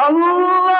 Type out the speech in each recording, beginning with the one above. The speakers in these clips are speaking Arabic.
Allah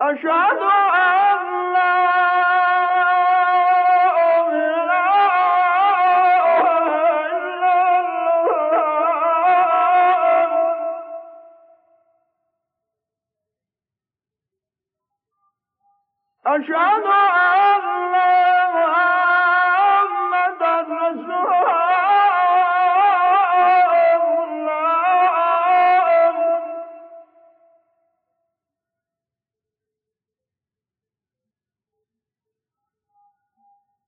أشهد أن لا أشهد أن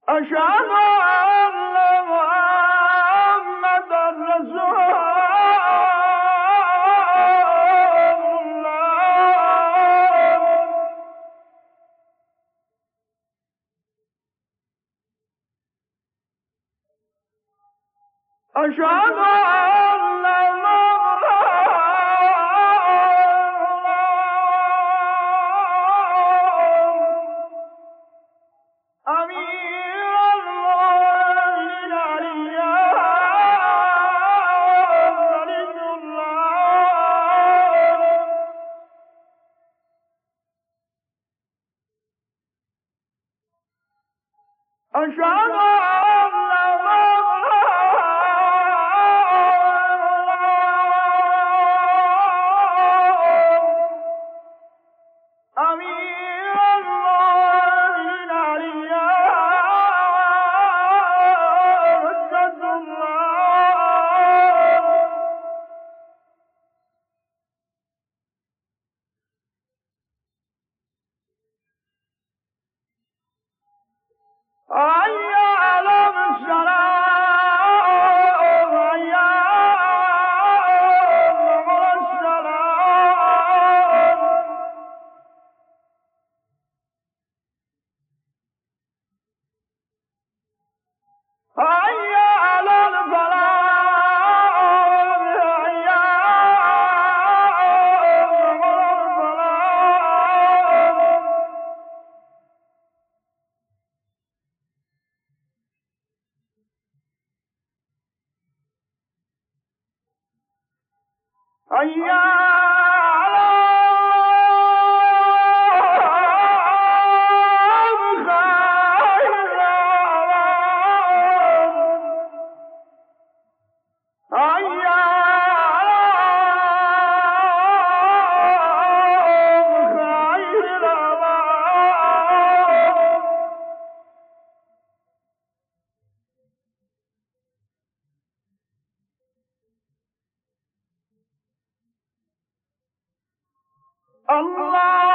أشهد أن محمدا رسول أشهد أن I love you. 哎呀！Allah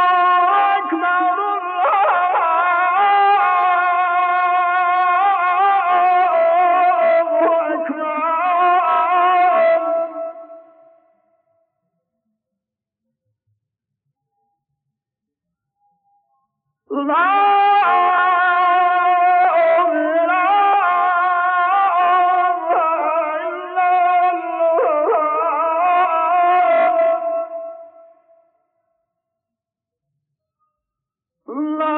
Love